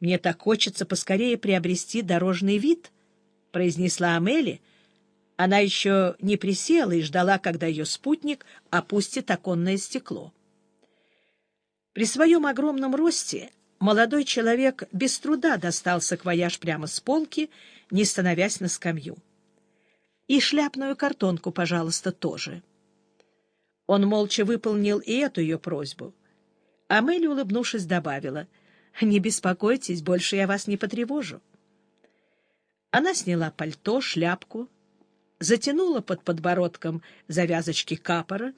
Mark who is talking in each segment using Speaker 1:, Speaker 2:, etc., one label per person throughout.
Speaker 1: Мне так хочется поскорее приобрести дорожный вид, — произнесла Амели. Она еще не присела и ждала, когда ее спутник опустит оконное стекло. При своем огромном росте молодой человек без труда достал саквояж прямо с полки, не становясь на скамью. И шляпную картонку, пожалуйста, тоже. Он молча выполнил и эту ее просьбу. Амели, улыбнувшись, добавила, «Не беспокойтесь, больше я вас не потревожу». Она сняла пальто, шляпку, затянула под подбородком завязочки капора,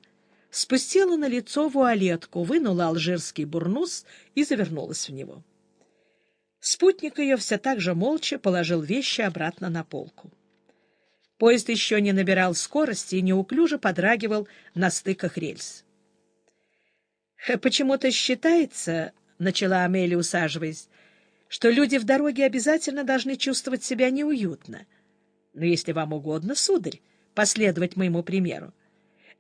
Speaker 1: спустила на лицо вуалетку, вынула алжирский бурнус и завернулась в него. Спутник ее все так же молча положил вещи обратно на полку. Поезд еще не набирал скорости и неуклюже подрагивал на стыках рельс. «Почему-то считается, — начала Амелия, усаживаясь, — что люди в дороге обязательно должны чувствовать себя неуютно. Но если вам угодно, сударь, последовать моему примеру,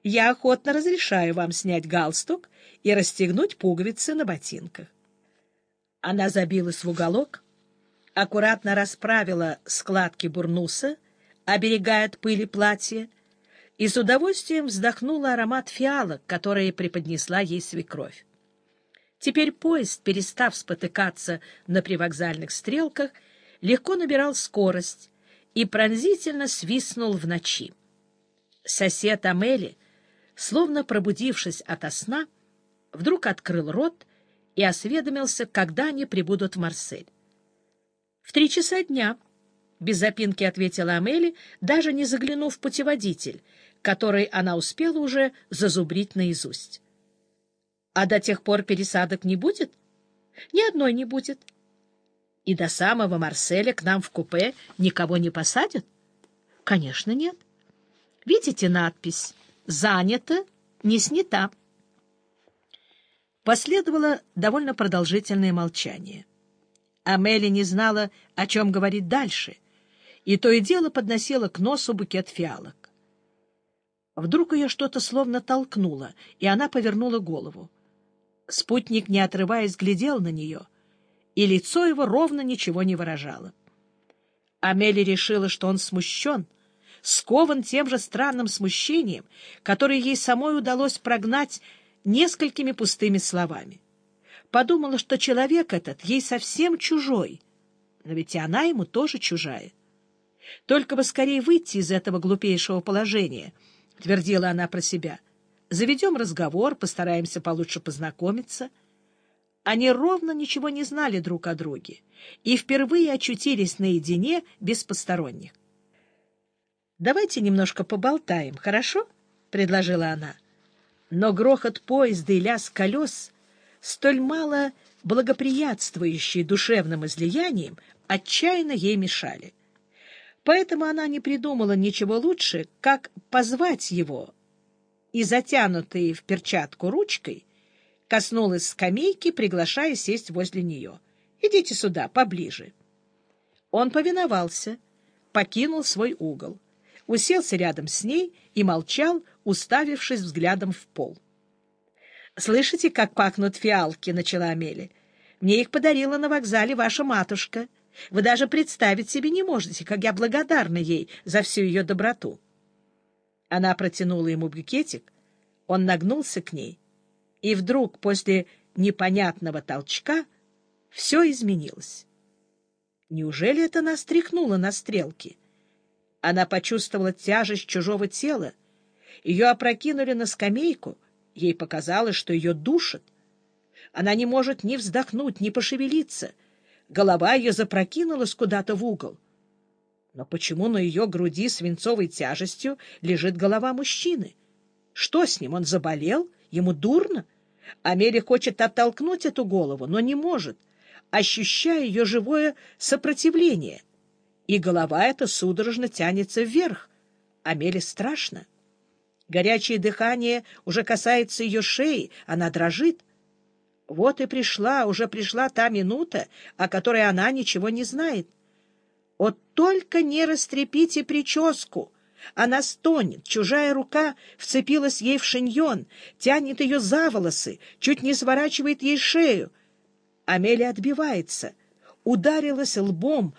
Speaker 1: я охотно разрешаю вам снять галстук и расстегнуть пуговицы на ботинках. Она забилась в уголок, аккуратно расправила складки бурнуса, оберегая от пыли платье, и с удовольствием вздохнула аромат фиалок, которые преподнесла ей свекровь. Теперь поезд, перестав спотыкаться на привокзальных стрелках, легко набирал скорость и пронзительно свистнул в ночи. Сосед Амели — словно пробудившись ото сна, вдруг открыл рот и осведомился, когда они прибудут в Марсель. — В три часа дня, — без запинки ответила Амели, даже не заглянув в путеводитель, который она успела уже зазубрить наизусть. — А до тех пор пересадок не будет? — Ни одной не будет. — И до самого Марселя к нам в купе никого не посадят? — Конечно, нет. Видите надпись? занята, не снята. Последовало довольно продолжительное молчание. Амели не знала, о чем говорить дальше, и то и дело подносила к носу букет фиалок. Вдруг ее что-то словно толкнуло, и она повернула голову. Спутник, не отрываясь, глядел на нее, и лицо его ровно ничего не выражало. Амели решила, что он смущен — скован тем же странным смущением, которое ей самой удалось прогнать несколькими пустыми словами. Подумала, что человек этот ей совсем чужой, но ведь и она ему тоже чужая. Только бы скорее выйти из этого глупейшего положения, — твердила она про себя. Заведем разговор, постараемся получше познакомиться. Они ровно ничего не знали друг о друге и впервые очутились наедине без посторонних. «Давайте немножко поболтаем, хорошо?» — предложила она. Но грохот поезда и лязг колес, столь мало благоприятствующие душевным излиянием, отчаянно ей мешали. Поэтому она не придумала ничего лучше, как позвать его, и, затянутой в перчатку ручкой, коснулась скамейки, приглашая сесть возле нее. «Идите сюда, поближе». Он повиновался, покинул свой угол уселся рядом с ней и молчал, уставившись взглядом в пол. «Слышите, как пахнут фиалки?» — начала Амели. «Мне их подарила на вокзале ваша матушка. Вы даже представить себе не можете, как я благодарна ей за всю ее доброту». Она протянула ему букетик, он нагнулся к ней, и вдруг, после непонятного толчка, все изменилось. Неужели это нас тряхнуло на стрелки? Она почувствовала тяжесть чужого тела. Ее опрокинули на скамейку. Ей показалось, что ее душат. Она не может ни вздохнуть, ни пошевелиться. Голова ее запрокинулась куда-то в угол. Но почему на ее груди свинцовой тяжестью лежит голова мужчины? Что с ним? Он заболел? Ему дурно? Амелия хочет оттолкнуть эту голову, но не может, ощущая ее живое сопротивление — и голова эта судорожно тянется вверх. Амеле страшно. Горячее дыхание уже касается ее шеи, она дрожит. Вот и пришла, уже пришла та минута, о которой она ничего не знает. Вот только не растрепите прическу! Она стонет, чужая рука вцепилась ей в шиньон, тянет ее за волосы, чуть не сворачивает ей шею. Амелия отбивается — ударилась лбом